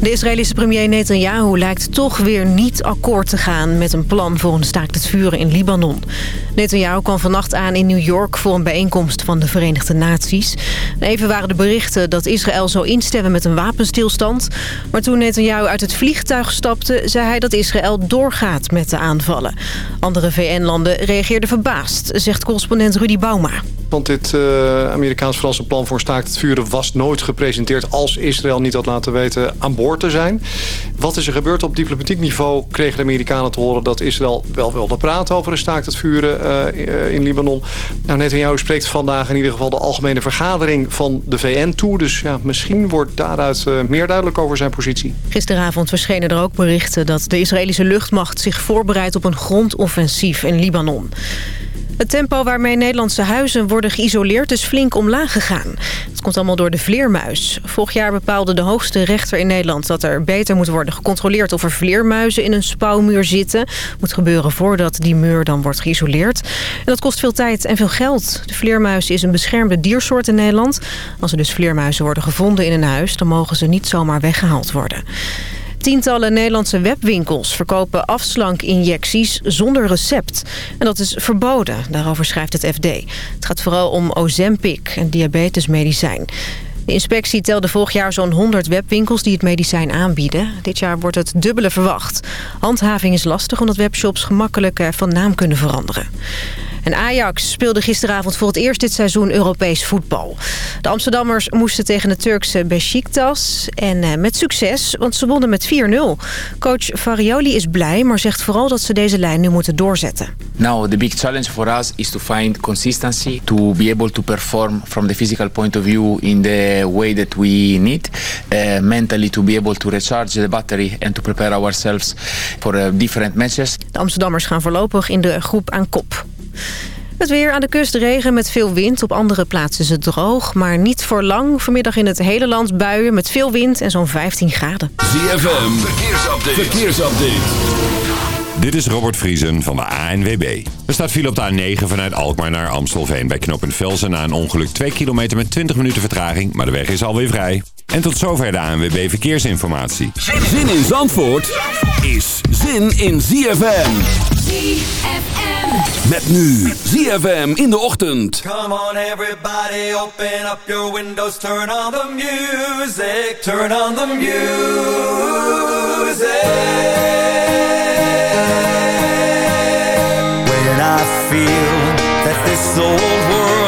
De Israëlische premier Netanyahu lijkt toch weer niet akkoord te gaan... met een plan voor een staakt het vuren in Libanon. Netanyahu kwam vannacht aan in New York voor een bijeenkomst van de Verenigde Naties. Even waren de berichten dat Israël zou instemmen met een wapenstilstand. Maar toen Netanyahu uit het vliegtuig stapte... zei hij dat Israël doorgaat met de aanvallen. Andere VN-landen reageerden verbaasd, zegt correspondent Rudy Bauma. Want dit uh, Amerikaans-Franse plan voor staakt het vuren was nooit gepresenteerd... als Israël niet had laten weten aan boord te zijn. Wat is er gebeurd op diplomatiek niveau? Kregen de Amerikanen te horen dat Israël wel wilde praten over een staakt het vuren uh, in Libanon. Nou, Netanyahu spreekt vandaag in ieder geval de algemene vergadering van de VN toe. Dus ja, misschien wordt daaruit uh, meer duidelijk over zijn positie. Gisteravond verschenen er ook berichten dat de Israëlische luchtmacht zich voorbereidt op een grondoffensief in Libanon. Het tempo waarmee Nederlandse huizen worden geïsoleerd is flink omlaag gegaan. Het komt allemaal door de vleermuis. Vorig jaar bepaalde de hoogste rechter in Nederland dat er beter moet worden gecontroleerd of er vleermuizen in een spouwmuur zitten. Moet gebeuren voordat die muur dan wordt geïsoleerd. En dat kost veel tijd en veel geld. De vleermuis is een beschermde diersoort in Nederland. Als er dus vleermuizen worden gevonden in een huis, dan mogen ze niet zomaar weggehaald worden. Tientallen Nederlandse webwinkels verkopen afslankinjecties zonder recept. En dat is verboden, daarover schrijft het FD. Het gaat vooral om Ozempic, een diabetesmedicijn. De inspectie telde vorig jaar zo'n 100 webwinkels die het medicijn aanbieden. Dit jaar wordt het dubbele verwacht. Handhaving is lastig omdat webshops gemakkelijk van naam kunnen veranderen. En Ajax speelde gisteravond voor het eerst dit seizoen Europees voetbal. De Amsterdammers moesten tegen de Turkse Besiktas. En eh, met succes, want ze wonnen met 4-0. Coach Farioli is blij, maar zegt vooral dat ze deze lijn nu moeten doorzetten. Now, the big challenge for us is to find consistency. To be able to perform from the physical point of view in the way that we need. Uh, mentally to be able to recharge the battery and to prepare ourselves for uh, different matches. De Amsterdammers gaan voorlopig in de groep aan kop. Het weer aan de kust regen met veel wind. Op andere plaatsen is het droog, maar niet voor lang. Vanmiddag in het hele land buien met veel wind en zo'n 15 graden. ZFM, verkeersupdate. verkeersupdate. Dit is Robert Vriesen van de ANWB. Er staat file op de A9 vanuit Alkmaar naar Amstelveen. Bij knooppunt Velsen na een ongeluk 2 kilometer met 20 minuten vertraging. Maar de weg is alweer vrij. En tot zover de ANWB Verkeersinformatie. Zin in Zandvoort is zin in ZFM. ZFM. Met nu ZFM in de ochtend. Come on everybody, open up your windows, turn on the music, turn on the music. I feel that this old world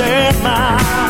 My by.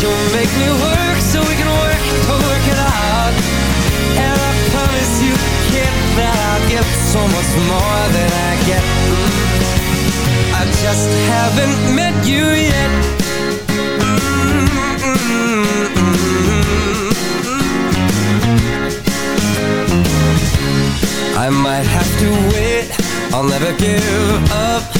You'll make me work so we can work to work it out. And I promise you, that I'll give so much more than I get. I just haven't met you yet. I might have to wait, I'll never give up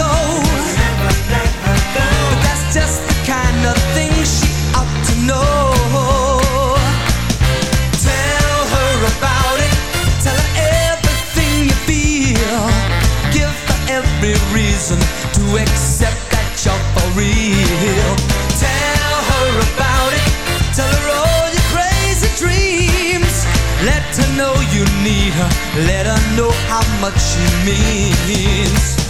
go. That's just the kind of thing she ought to know. Tell her about it. Tell her everything you feel. Give her every reason to accept that you're for real. Tell her about it. Tell her all your crazy dreams. Let her know you need her. Let her know how much she means.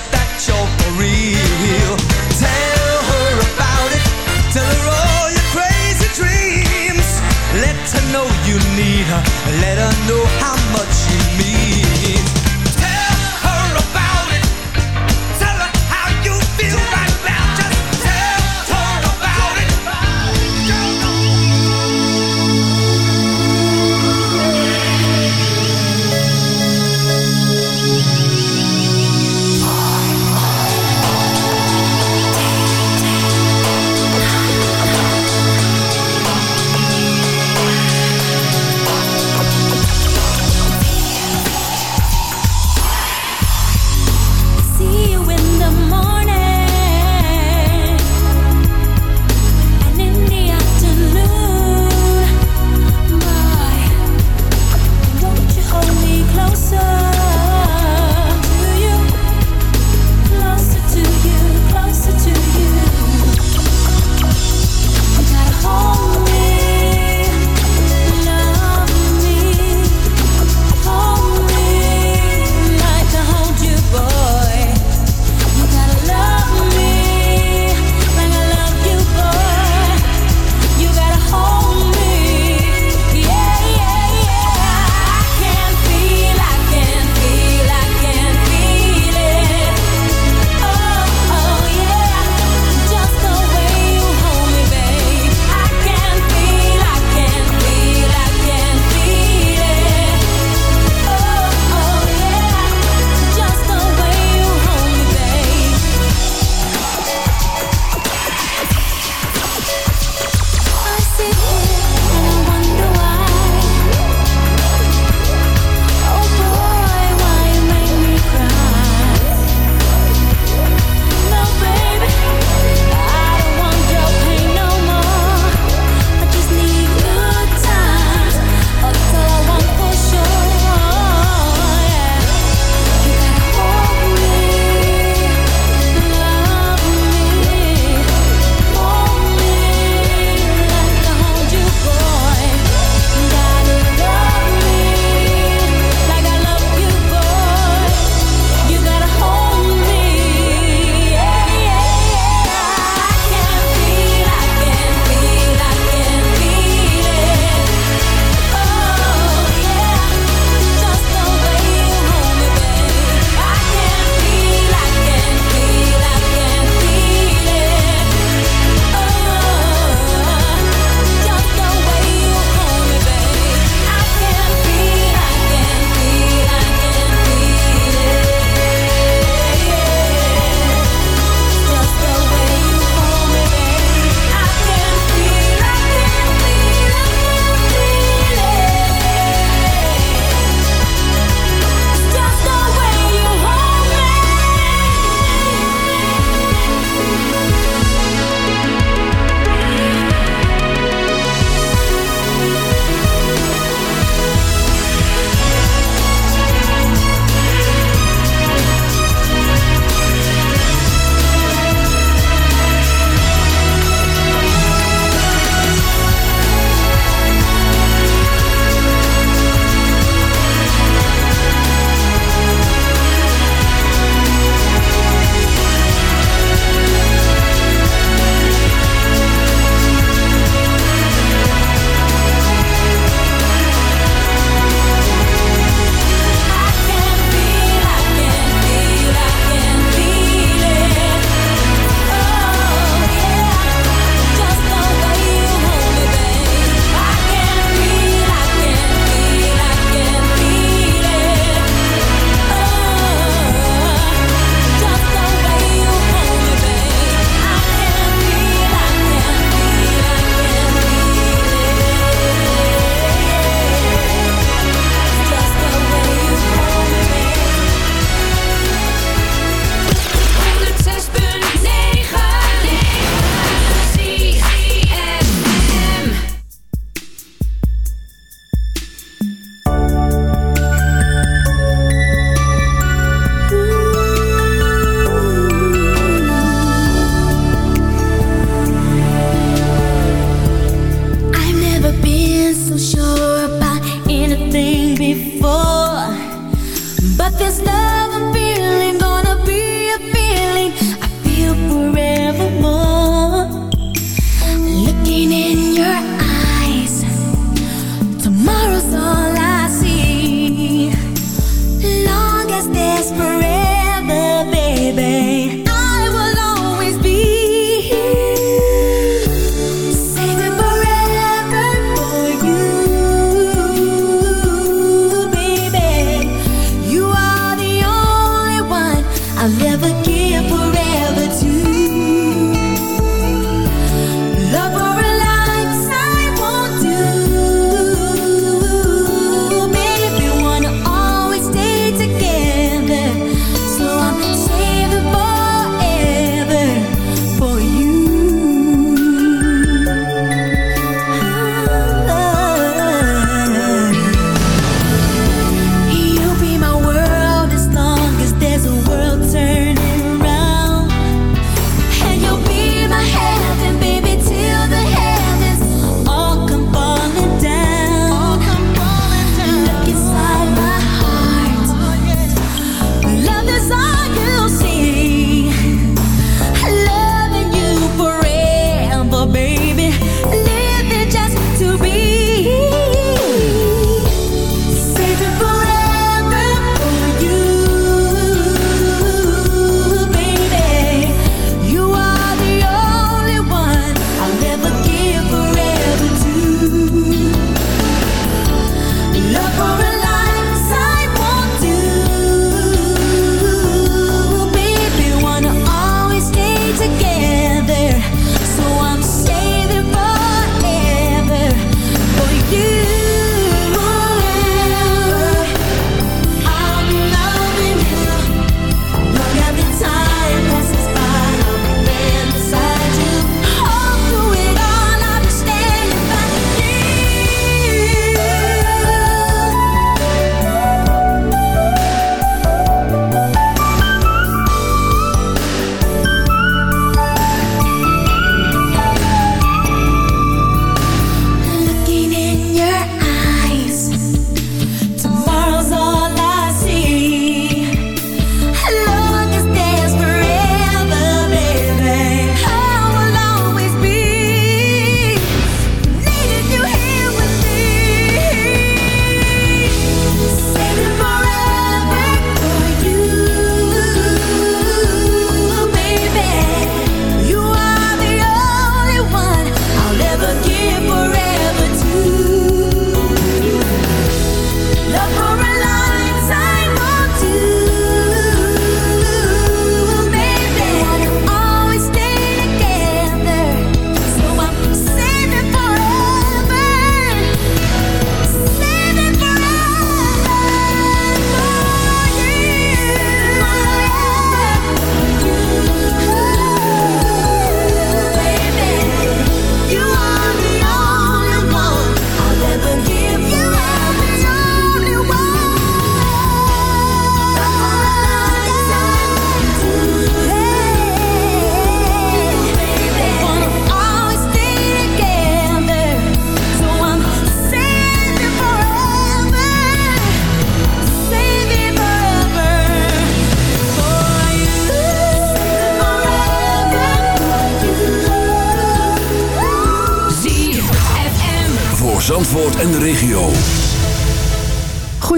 Let her know how much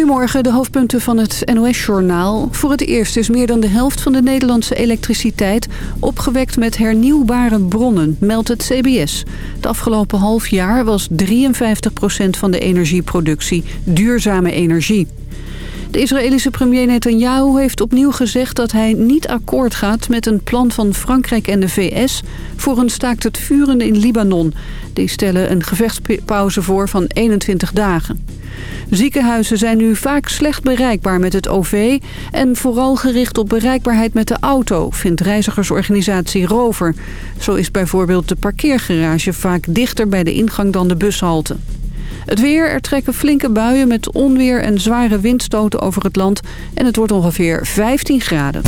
Goedemorgen, de hoofdpunten van het NOS-journaal. Voor het eerst is meer dan de helft van de Nederlandse elektriciteit... opgewekt met hernieuwbare bronnen, meldt het CBS. Het afgelopen half jaar was 53% van de energieproductie duurzame energie. De Israëlische premier Netanyahu heeft opnieuw gezegd dat hij niet akkoord gaat met een plan van Frankrijk en de VS voor een staakt het vuren in Libanon. Die stellen een gevechtspauze voor van 21 dagen. Ziekenhuizen zijn nu vaak slecht bereikbaar met het OV... en vooral gericht op bereikbaarheid met de auto, vindt reizigersorganisatie Rover. Zo is bijvoorbeeld de parkeergarage vaak dichter bij de ingang dan de bushalte. Het weer, er trekken flinke buien met onweer en zware windstoten over het land... en het wordt ongeveer 15 graden.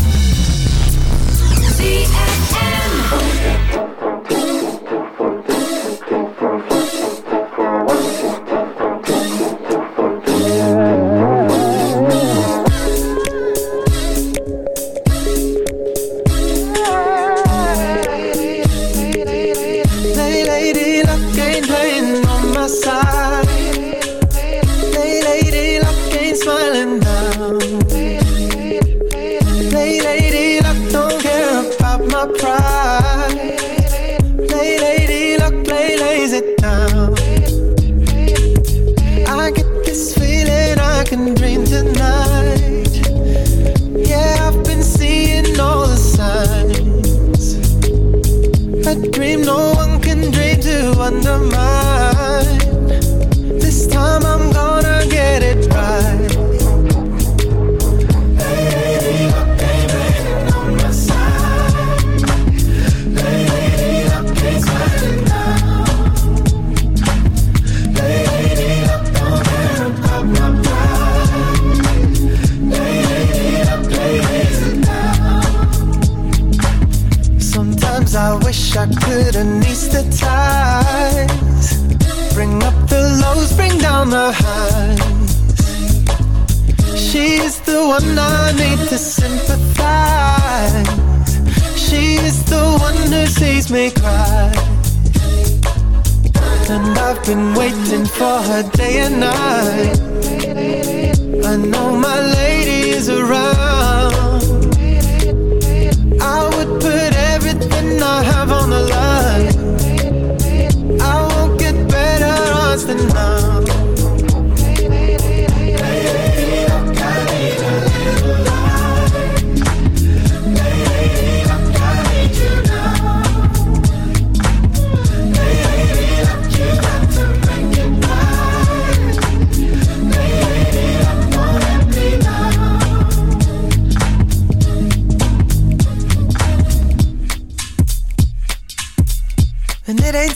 One I need to sympathize. She's the one who sees me cry. And I've been waiting for her day and night. I know my lady is around.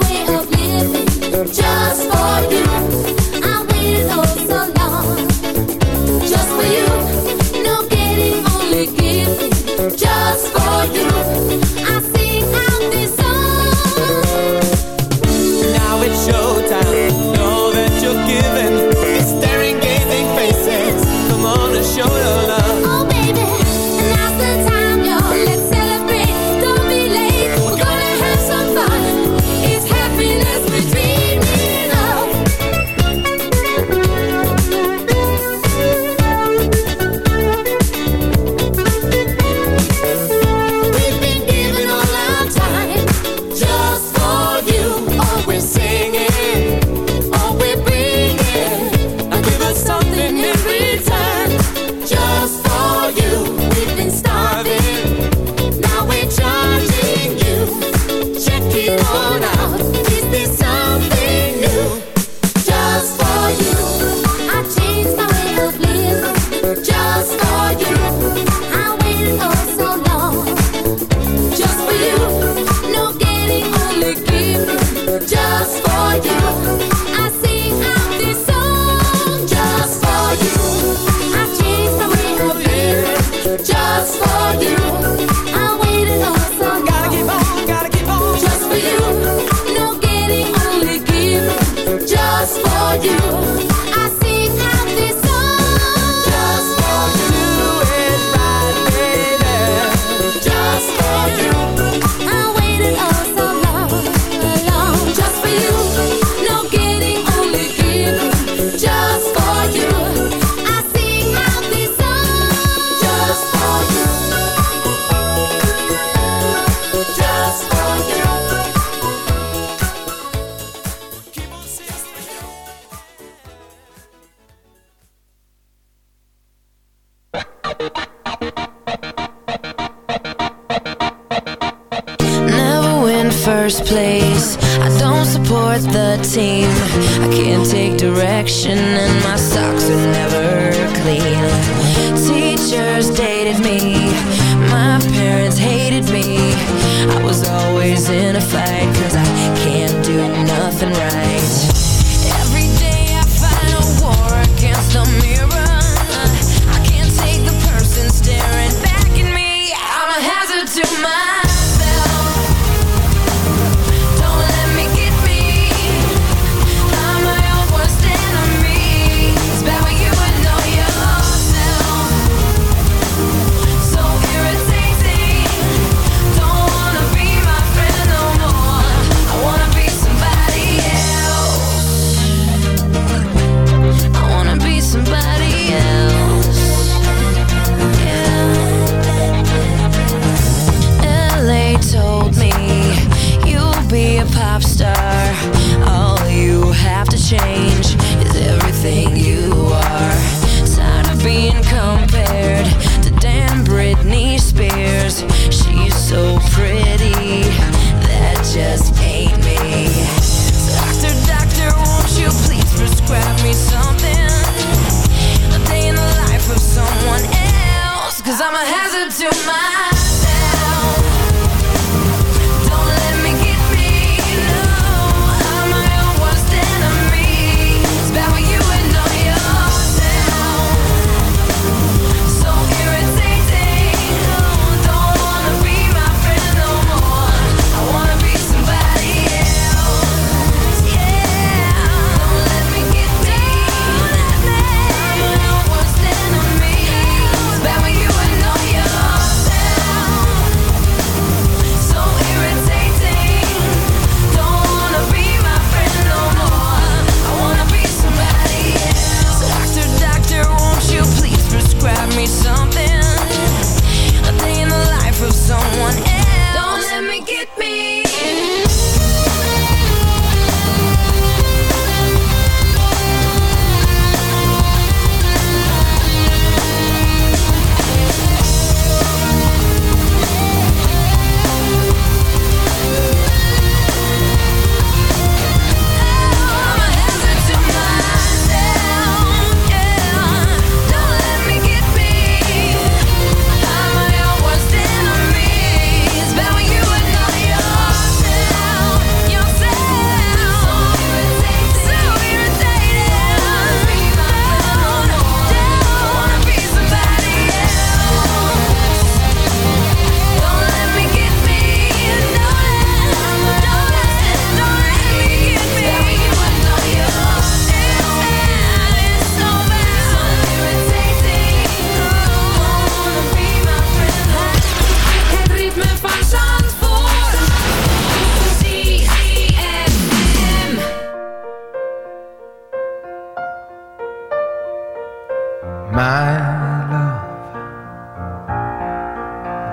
Way of living. Just for you, I waited oh first place. I don't support the team. I can't take direction and my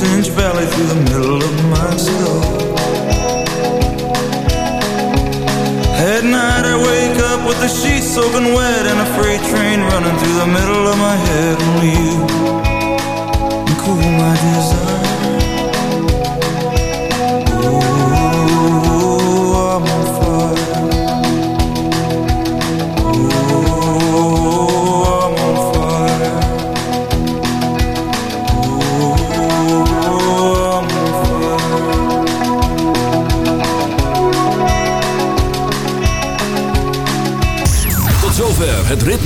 Cut